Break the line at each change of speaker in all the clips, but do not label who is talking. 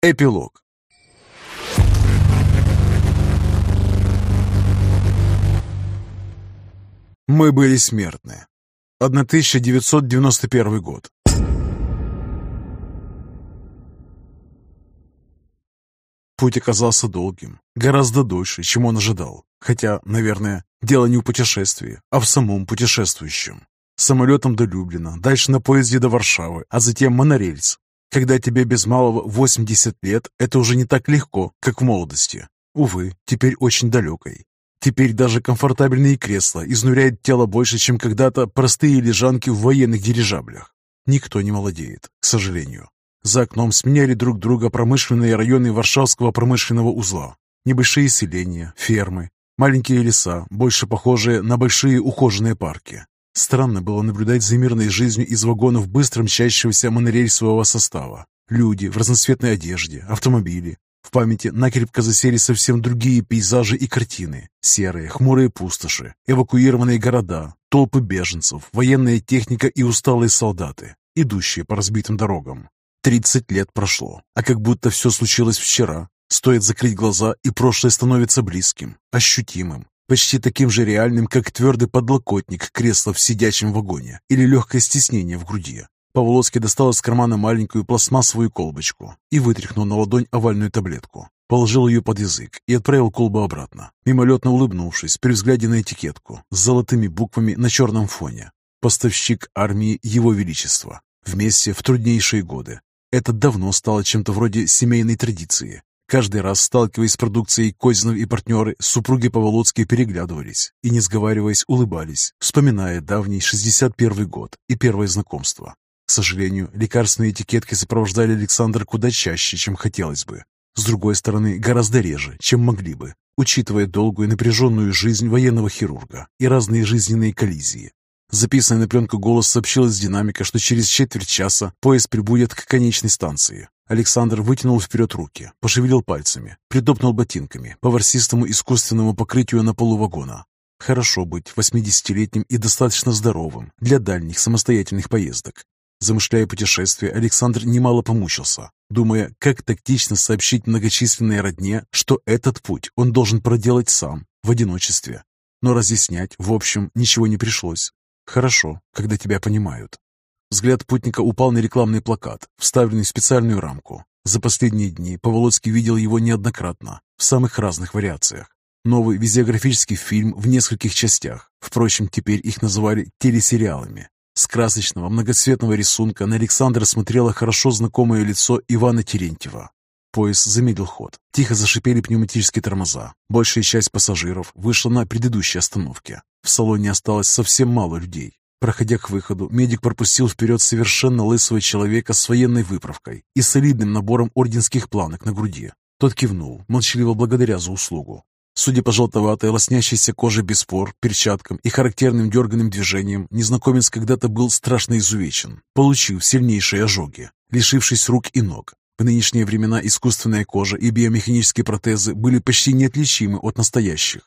Эпилог Мы были смертны. 1991 год. Путь оказался долгим, гораздо дольше, чем он ожидал. Хотя, наверное, дело не в путешествии, а в самом путешествующем. Самолетом до Люблина, дальше на поезде до Варшавы, а затем монорельс. Когда тебе без малого 80 лет, это уже не так легко, как в молодости. Увы, теперь очень далекой. Теперь даже комфортабельные кресла изнуряют тело больше, чем когда-то простые лежанки в военных дирижаблях. Никто не молодеет, к сожалению. За окном сменяли друг друга промышленные районы Варшавского промышленного узла. Небольшие селения, фермы, маленькие леса, больше похожие на большие ухоженные парки. Странно было наблюдать за мирной жизнью из вагонов быстро мчащегося монорельсового состава. Люди в разноцветной одежде, автомобили. В памяти накрепко засели совсем другие пейзажи и картины. Серые, хмурые пустоши, эвакуированные города, толпы беженцев, военная техника и усталые солдаты, идущие по разбитым дорогам. Тридцать лет прошло, а как будто все случилось вчера. Стоит закрыть глаза, и прошлое становится близким, ощутимым, почти таким же реальным, как твердый подлокотник кресла в сидячем вагоне или легкое стеснение в груди. Павловский достал из кармана маленькую пластмассовую колбочку и вытряхнул на ладонь овальную таблетку. Положил ее под язык и отправил колбу обратно, мимолетно улыбнувшись при взгляде на этикетку с золотыми буквами на черном фоне. Поставщик армии Его Величества. Вместе в труднейшие годы. Это давно стало чем-то вроде семейной традиции. Каждый раз, сталкиваясь с продукцией Козинов и партнеры, супруги Поволоцкие переглядывались и, не сговариваясь, улыбались, вспоминая давний 61 год и первое знакомство. К сожалению, лекарственные этикетки сопровождали Александра куда чаще, чем хотелось бы. С другой стороны, гораздо реже, чем могли бы, учитывая долгую напряженную жизнь военного хирурга и разные жизненные коллизии. Записанный на пленку голос сообщил из динамика, что через четверть часа поезд прибудет к конечной станции. Александр вытянул вперед руки, пошевелил пальцами, притопнул ботинками по ворсистому искусственному покрытию на полу вагона. Хорошо быть восьмидесятилетним и достаточно здоровым для дальних самостоятельных поездок. Замышляя путешествие, Александр немало помучился, думая, как тактично сообщить многочисленной родне, что этот путь он должен проделать сам, в одиночестве. Но разъяснять, в общем, ничего не пришлось. Хорошо, когда тебя понимают. Взгляд путника упал на рекламный плакат, вставленный в специальную рамку. За последние дни Поволоцкий видел его неоднократно, в самых разных вариациях. Новый визиографический фильм в нескольких частях. Впрочем, теперь их называли телесериалами. С красочного, многоцветного рисунка на Александра смотрело хорошо знакомое лицо Ивана Терентьева. Поезд замедлил ход. Тихо зашипели пневматические тормоза. Большая часть пассажиров вышла на предыдущей остановке. В салоне осталось совсем мало людей. Проходя к выходу, медик пропустил вперед совершенно лысого человека с военной выправкой и солидным набором орденских планок на груди. Тот кивнул, молчаливо благодаря за услугу. Судя по желтоватой, лоснящейся коже без пор, перчаткам и характерным дерганным движениям, незнакомец когда-то был страшно изувечен, получив сильнейшие ожоги, лишившись рук и ног. В нынешние времена искусственная кожа и биомеханические протезы были почти неотличимы от настоящих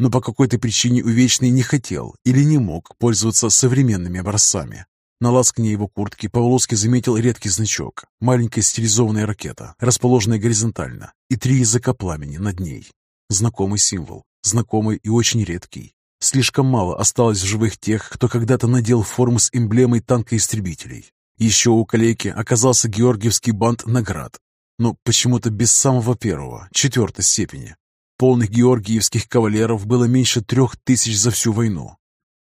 но по какой-то причине Увечный не хотел или не мог пользоваться современными образцами. На ласкане его куртки Павловский заметил редкий значок, маленькая стилизованная ракета, расположенная горизонтально, и три языка пламени над ней. Знакомый символ, знакомый и очень редкий. Слишком мало осталось в живых тех, кто когда-то надел форму с эмблемой танкоистребителей. Еще у коллеги оказался георгиевский бант наград, но почему-то без самого первого, четвертой степени. Полных георгиевских кавалеров было меньше трех тысяч за всю войну.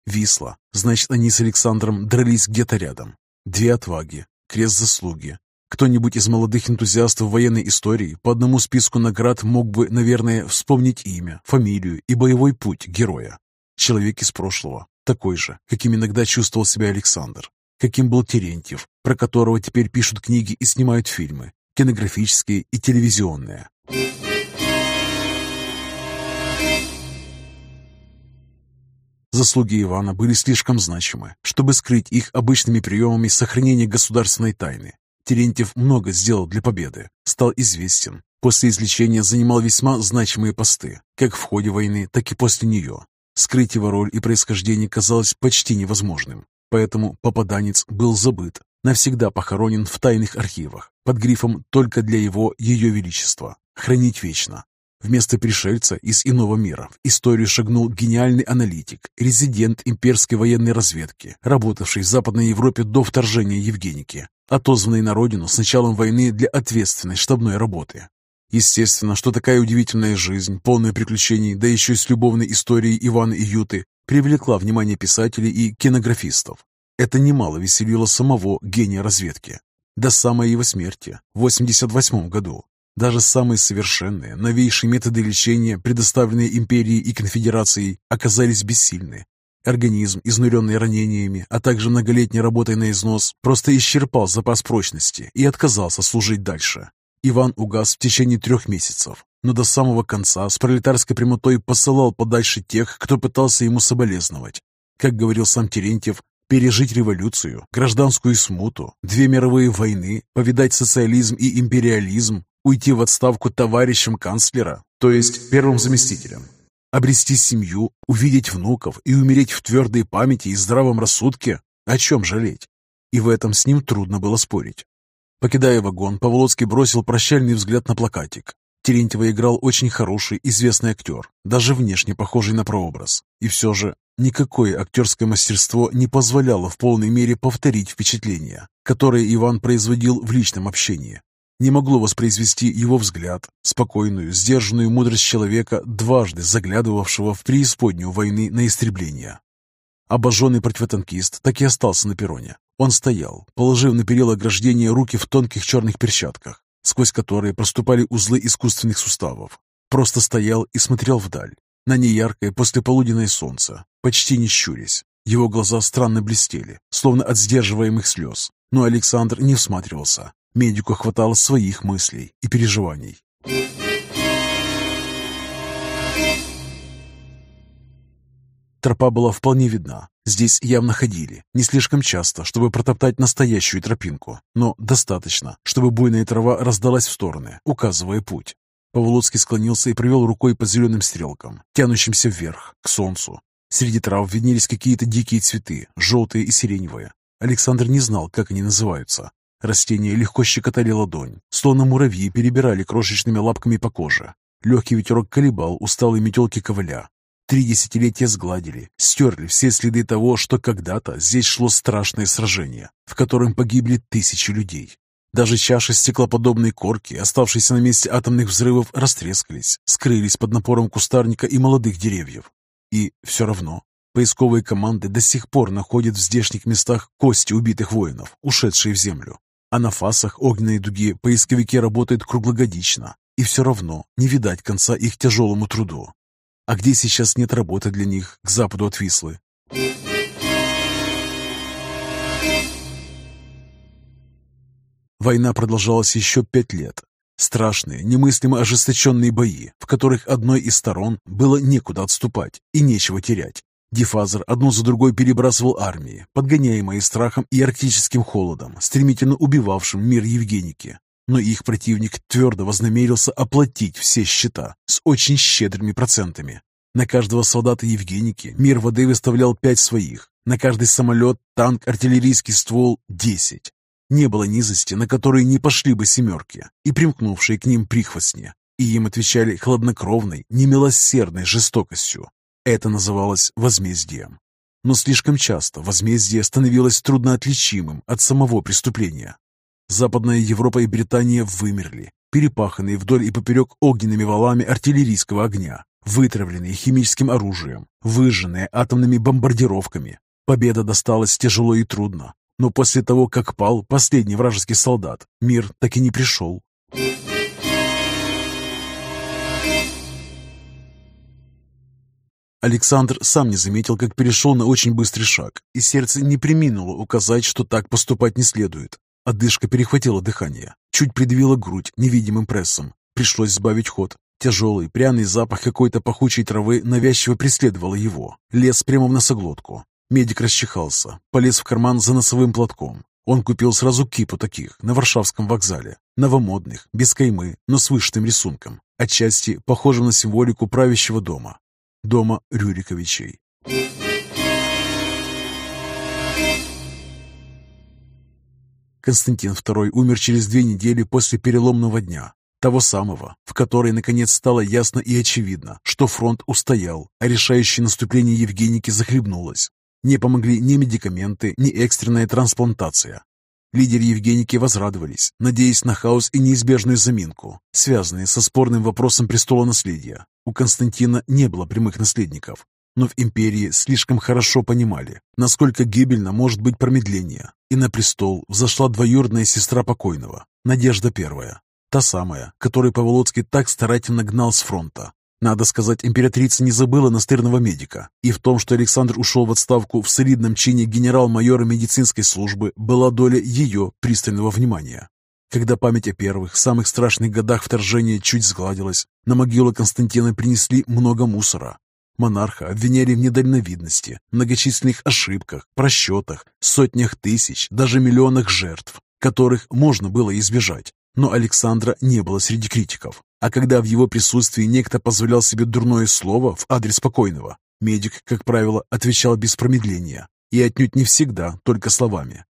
Висла, значит, они с Александром дрались где-то рядом. Две отваги, крест заслуги. Кто-нибудь из молодых энтузиастов военной истории по одному списку наград мог бы, наверное, вспомнить имя, фамилию и боевой путь героя. Человек из прошлого, такой же, каким иногда чувствовал себя Александр, каким был Терентьев, про которого теперь пишут книги и снимают фильмы, кинографические и телевизионные. Заслуги Ивана были слишком значимы, чтобы скрыть их обычными приемами сохранения государственной тайны. Терентьев много сделал для победы, стал известен. После излечения занимал весьма значимые посты, как в ходе войны, так и после нее. Скрыть его роль и происхождение казалось почти невозможным, поэтому попаданец был забыт. навсегда похоронен в тайных архивах под грифом «Только для его, ее величества». Хранить вечно. Вместо пришельца из иного мира в историю шагнул гениальный аналитик, резидент имперской военной разведки, работавший в Западной Европе до вторжения Евгеники, отозванный на родину с началом войны для ответственной штабной работы. Естественно, что такая удивительная жизнь, полная приключений, да еще и с любовной историей Ивана и Юты, привлекла внимание писателей и кинографистов. Это немало веселило самого гения разведки. До самой его смерти, в 88 году, даже самые совершенные, новейшие методы лечения, предоставленные империей и конфедерацией, оказались бессильны. Организм, изнуренный ранениями, а также многолетней работой на износ, просто исчерпал запас прочности и отказался служить дальше. Иван угас в течение трех месяцев, но до самого конца с пролетарской прямотой посылал подальше тех, кто пытался ему соболезновать. Как говорил сам Терентьев, пережить революцию, гражданскую смуту, две мировые войны, повидать социализм и империализм, уйти в отставку товарищем канцлера, то есть первым заместителем, обрести семью, увидеть внуков и умереть в твердой памяти и здравом рассудке, о чем жалеть? И в этом с ним трудно было спорить. Покидая вагон, Павлоцкий бросил прощальный взгляд на плакатик. Терентьева играл очень хороший, известный актер, даже внешне похожий на прообраз. И все же никакое актерское мастерство не позволяло в полной мере повторить впечатление, которое Иван производил в личном общении не могло воспроизвести его взгляд, спокойную, сдержанную мудрость человека, дважды заглядывавшего в преисподнюю войны на истребление. Обожженный противотанкист так и остался на перроне. Он стоял, положив на перила ограждения руки в тонких черных перчатках, сквозь которые проступали узлы искусственных суставов. Просто стоял и смотрел вдаль, на неяркое послеполуденное солнце, почти не щурясь. Его глаза странно блестели, словно от сдерживаемых слез, но Александр не всматривался, Медику хватало своих мыслей и переживаний. Тропа была вполне видна. Здесь явно ходили, не слишком часто, чтобы протоптать настоящую тропинку, но достаточно, чтобы буйная трава раздалась в стороны, указывая путь. Павлоцкий склонился и провел рукой по зеленым стрелкам, тянущимся вверх, к солнцу. Среди трав виднелись какие-то дикие цветы, желтые и сиреневые. Александр не знал, как они называются, Растения легко щекотали ладонь, словно муравьи перебирали крошечными лапками по коже. Легкий ветерок колебал усталые метелки ковыля. Три десятилетия сгладили, стерли все следы того, что когда-то здесь шло страшное сражение, в котором погибли тысячи людей. Даже чаши стеклоподобной корки, оставшиеся на месте атомных взрывов, растрескались, скрылись под напором кустарника и молодых деревьев. И все равно поисковые команды до сих пор находят в здешних местах кости убитых воинов, ушедшие в землю. А на фасах огненной дуги поисковики работают круглогодично, и все равно не видать конца их тяжелому труду. А где сейчас нет работы для них, к западу от Вислы? Война продолжалась еще пять лет. Страшные, немыслимо ожесточенные бои, в которых одной из сторон было некуда отступать и нечего терять. Дефазер одну за другой перебрасывал армии, подгоняемые страхом и арктическим холодом, стремительно убивавшим мир Евгеники. Но их противник твердо вознамерился оплатить все счета с очень щедрыми процентами. На каждого солдата Евгеники мир воды выставлял пять своих, на каждый самолет, танк, артиллерийский ствол – десять. Не было низости, на которые не пошли бы семерки и примкнувшие к ним прихвостни, и им отвечали хладнокровной, немилосердной жестокостью. Это называлось возмездием. Но слишком часто возмездие становилось трудноотличимым от самого преступления. Западная Европа и Британия вымерли, перепаханные вдоль и поперек огненными валами артиллерийского огня, вытравленные химическим оружием, выжженные атомными бомбардировками. Победа досталась тяжело и трудно, но после того, как пал последний вражеский солдат, мир так и не пришел. Александр сам не заметил, как перешел на очень быстрый шаг, и сердце не приминуло указать, что так поступать не следует. Одышка перехватила дыхание, чуть придавила грудь невидимым прессом. Пришлось сбавить ход. Тяжелый, пряный запах какой-то пахучей травы навязчиво преследовал его. Лез прямо в носоглотку. Медик расчихался, полез в карман за носовым платком. Он купил сразу кипу таких на Варшавском вокзале. Новомодных, без каймы, но с вышитым рисунком. Отчасти похожим на символику правящего дома дома Константин II умер через две недели после переломного дня, того самого, в который наконец стало ясно и очевидно, что фронт устоял, а решающее наступление Евгеники захлебнулось. Не помогли ни медикаменты, ни экстренная трансплантация. Лидеры Евгеники возрадовались, надеясь на хаос и неизбежную заминку, связанные со спорным вопросом престола наследия. У Константина не было прямых наследников, но в империи слишком хорошо понимали, насколько гибельно может быть промедление, и на престол взошла двоюродная сестра покойного, Надежда Первая, та самая, которую Паволоцкий так старательно гнал с фронта. Надо сказать, императрица не забыла настырного медика, и в том, что Александр ушел в отставку в солидном чине генерал-майора медицинской службы, была доля ее пристального внимания. Когда память о первых, самых страшных годах вторжения чуть сгладилась, на могилу Константина принесли много мусора. Монарха обвиняли в недальновидности, многочисленных ошибках, просчетах, сотнях тысяч, даже миллионах жертв, которых можно было избежать. Но Александра не было среди критиков. А когда в его присутствии некто позволял себе дурное слово в адрес покойного, медик, как правило, отвечал без промедления. И отнюдь не всегда, только словами.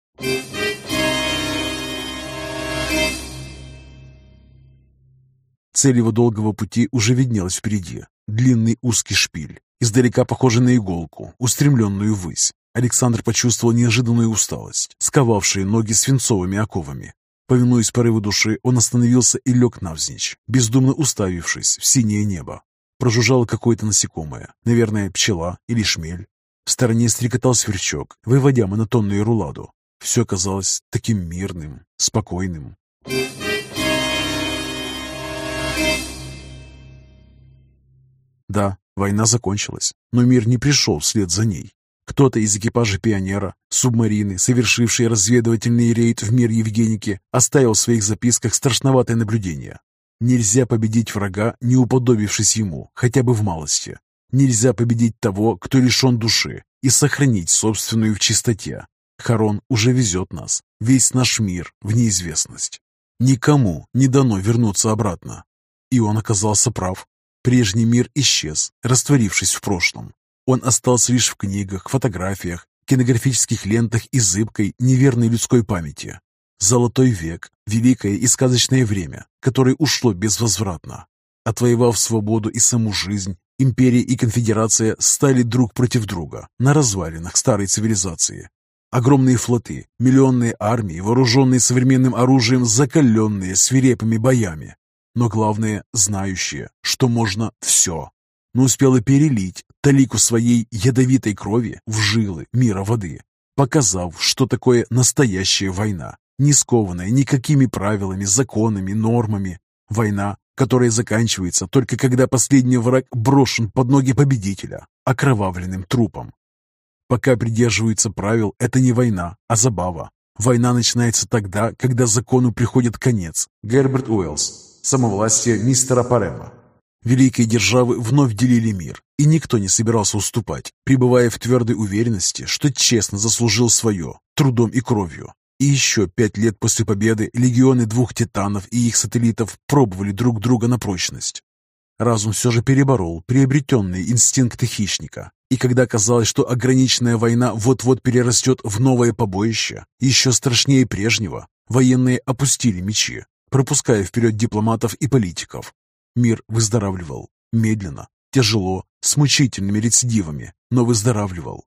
Цель его долгого пути уже виднелась впереди. Длинный узкий шпиль, издалека похожий на иголку, устремленную ввысь. Александр почувствовал неожиданную усталость, сковавшие ноги свинцовыми оковами. Повинуясь порыву души, он остановился и лег навзничь, бездумно уставившись в синее небо. Прожужжало какое-то насекомое, наверное, пчела или шмель. В стороне стрекотал сверчок, выводя монотонную руладу. Все казалось таким мирным, спокойным. Да, война закончилась, но мир не пришел вслед за ней. Кто-то из экипажа «Пионера», субмарины, совершившие разведывательный рейд в мир Евгеники, оставил в своих записках страшноватое наблюдение. Нельзя победить врага, не уподобившись ему, хотя бы в малости. Нельзя победить того, кто лишен души, и сохранить собственную в чистоте. Харон уже везет нас, весь наш мир, в неизвестность. Никому не дано вернуться обратно. И он оказался прав. Прежний мир исчез, растворившись в прошлом. Он остался лишь в книгах, фотографиях, кинографических лентах и зыбкой, неверной людской памяти. Золотой век, великое и сказочное время, которое ушло безвозвратно. Отвоевав свободу и саму жизнь, империя и конфедерация стали друг против друга на развалинах старой цивилизации. Огромные флоты, миллионные армии, вооруженные современным оружием, закаленные свирепыми боями. Но главное, знающие, что можно все. Но успела перелить талику своей ядовитой крови в жилы мира воды, показав, что такое настоящая война, не скованная никакими правилами, законами, нормами. Война, которая заканчивается только когда последний враг брошен под ноги победителя, окровавленным трупом. Пока придерживаются правил, это не война, а забава. Война начинается тогда, когда закону приходит конец. Герберт Уэллс. Самовластие мистера Парема. Великие державы вновь делили мир, и никто не собирался уступать, пребывая в твердой уверенности, что честно заслужил свое, трудом и кровью. И еще пять лет после победы легионы двух титанов и их сателлитов пробовали друг друга на прочность. Разум все же переборол приобретенные инстинкты хищника, и когда казалось, что ограниченная война вот-вот перерастет в новое побоище, еще страшнее прежнего, военные опустили мечи, пропуская вперед дипломатов и политиков, Мир выздоравливал. Медленно, тяжело, с мучительными рецидивами, но выздоравливал.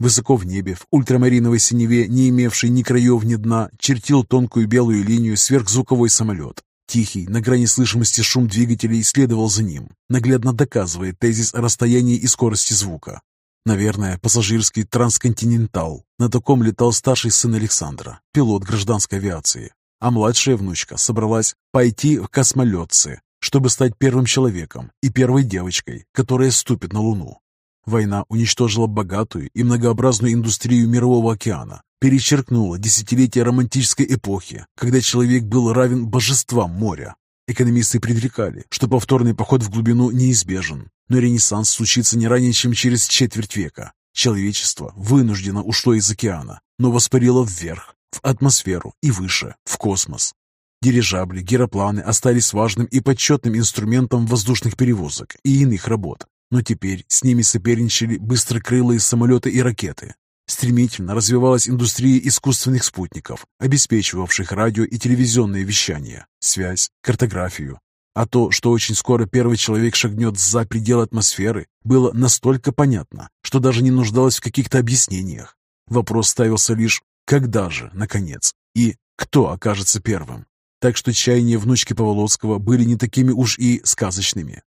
Высоко в небе, в ультрамариновой синеве, не имевшей ни краев, ни дна, чертил тонкую белую линию сверхзвуковой самолет. Тихий, на грани слышимости шум двигателей следовал за ним, наглядно доказывая тезис о расстоянии и скорости звука. Наверное, пассажирский трансконтинентал. На таком летал старший сын Александра, пилот гражданской авиации. А младшая внучка собралась пойти в космолетцы, чтобы стать первым человеком и первой девочкой, которая ступит на Луну. Война уничтожила богатую и многообразную индустрию мирового океана, перечеркнула десятилетия романтической эпохи, когда человек был равен божествам моря. Экономисты предрекали, что повторный поход в глубину неизбежен, но ренессанс случится не ранее, чем через четверть века. Человечество вынуждено ушло из океана, но воспарило вверх, в атмосферу и выше, в космос. Дирижабли, гиропланы остались важным и почетным инструментом воздушных перевозок и иных работ, но теперь с ними соперничали быстрокрылые самолеты и ракеты. Стремительно развивалась индустрия искусственных спутников, обеспечивавших радио и телевизионное вещание, связь, картографию. А то, что очень скоро первый человек шагнет за пределы атмосферы, было настолько понятно, что даже не нуждалось в каких-то объяснениях. Вопрос ставился лишь «когда же, наконец?» и «кто окажется первым?». Так что чаяния внучки Поволоцкого были не такими уж и сказочными.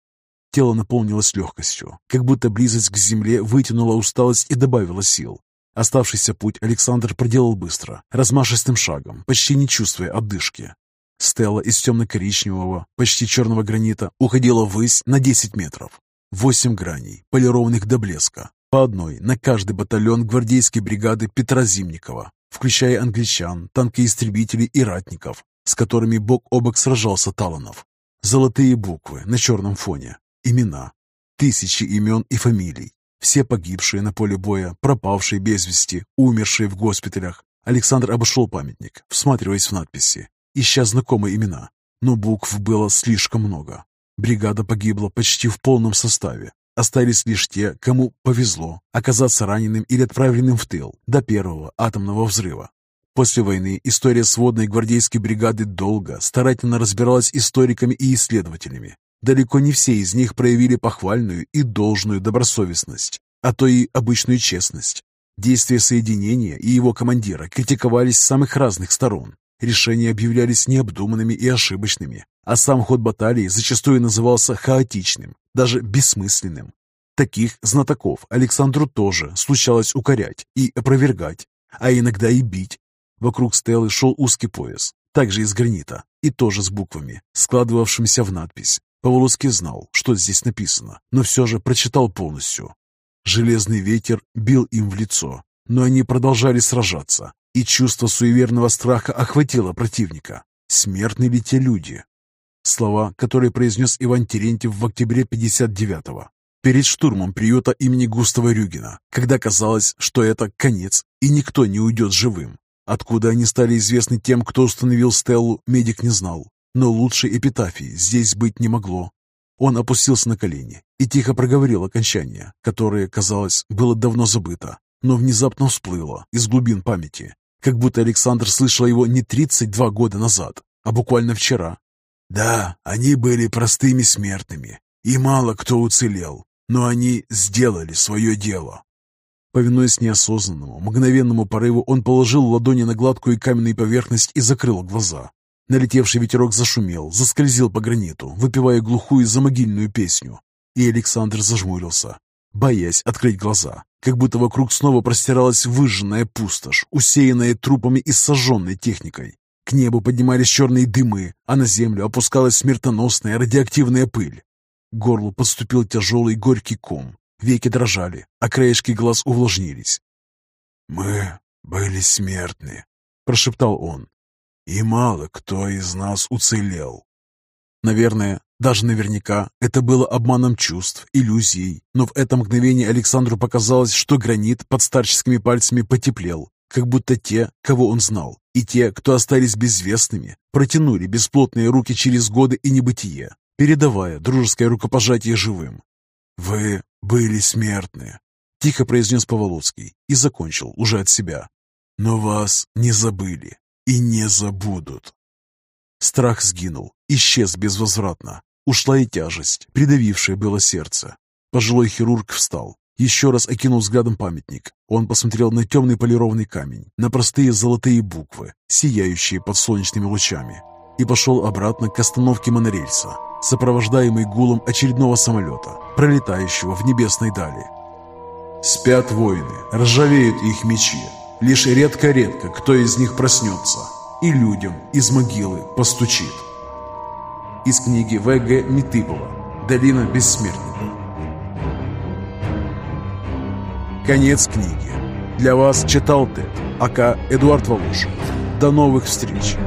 Тело наполнилось легкостью, как будто близость к земле вытянула усталость и добавила сил. Оставшийся путь Александр проделал быстро, размашистым шагом, почти не чувствуя отдышки. Стела из темно-коричневого, почти черного гранита уходила ввысь на 10 метров. Восемь граней, полированных до блеска, по одной на каждый батальон гвардейской бригады Петра Зимникова, включая англичан, танкоистребителей и ратников, с которыми бок о бок сражался Таланов. Золотые буквы на черном фоне, имена, тысячи имен и фамилий, все погибшие на поле боя, пропавшие без вести, умершие в госпиталях. Александр обошел памятник, всматриваясь в надписи, ища знакомые имена. Но букв было слишком много. Бригада погибла почти в полном составе. Остались лишь те, кому повезло оказаться раненым или отправленным в тыл до первого атомного взрыва. После войны история сводной гвардейской бригады долго, старательно разбиралась историками и исследователями. Далеко не все из них проявили похвальную и должную добросовестность, а то и обычную честность. Действия соединения и его командира критиковались с самых разных сторон. Решения объявлялись необдуманными и ошибочными, а сам ход баталии зачастую назывался хаотичным, даже бессмысленным. Таких знатоков Александру тоже случалось укорять и опровергать, а иногда и бить. Вокруг стелы шел узкий пояс, также из гранита, и тоже с буквами, складывавшимися в надпись Поволоцкий знал, что здесь написано, но все же прочитал полностью. Железный ветер бил им в лицо, но они продолжали сражаться, и чувство суеверного страха охватило противника. Смертны ли те люди? Слова, которые произнес Иван Терентьев в октябре 59-го, перед штурмом приюта имени Густава Рюгина, когда казалось, что это конец, и никто не уйдет живым. Откуда они стали известны тем, кто установил Стеллу, медик не знал, но лучшей эпитафии здесь быть не могло. Он опустился на колени и тихо проговорил окончание, которое, казалось, было давно забыто, но внезапно всплыло из глубин памяти, как будто Александр слышал его не 32 года назад, а буквально вчера. Да, они были простыми смертными, и мало кто уцелел, но они сделали свое дело. Повинуясь неосознанному, мгновенному порыву, он положил ладони на гладкую каменную поверхность и закрыл глаза. Налетевший ветерок зашумел, заскользил по граниту, выпивая глухую замогильную песню. И Александр зажмурился, боясь открыть глаза, как будто вокруг снова простиралась выжженная пустошь, усеянная трупами и сожженной техникой. К небу поднимались черные дымы, а на землю опускалась смертоносная радиоактивная пыль. К горлу подступил тяжелый горький ком, веки дрожали, а краешки глаз увлажнились. «Мы были смертны», — прошептал он, и мало кто из нас уцелел. Наверное, даже наверняка это было обманом чувств, иллюзией, но в это мгновение Александру показалось, что гранит под старческими пальцами потеплел, как будто те, кого он знал, и те, кто остались безвестными, протянули бесплотные руки через годы и небытие, передавая дружеское рукопожатие живым. «Вы были смертны», — тихо произнес Поволоцкий и закончил уже от себя. «Но вас не забыли и не забудут. Страх сгинул, исчез безвозвратно. Ушла и тяжесть, придавившая было сердце. Пожилой хирург встал, еще раз окинул взглядом памятник. Он посмотрел на темный полированный камень, на простые золотые буквы, сияющие под солнечными лучами, и пошел обратно к остановке монорельса, сопровождаемый гулом очередного самолета, пролетающего в небесной дали. Спят воины, ржавеют их мечи, Лишь редко-редко кто из них проснется и людям из могилы постучит. Из книги В.Г. Митыпова «Долина бессмертников». Конец книги. Для вас читал Тед, ака Эдуард Волошин. До новых встреч!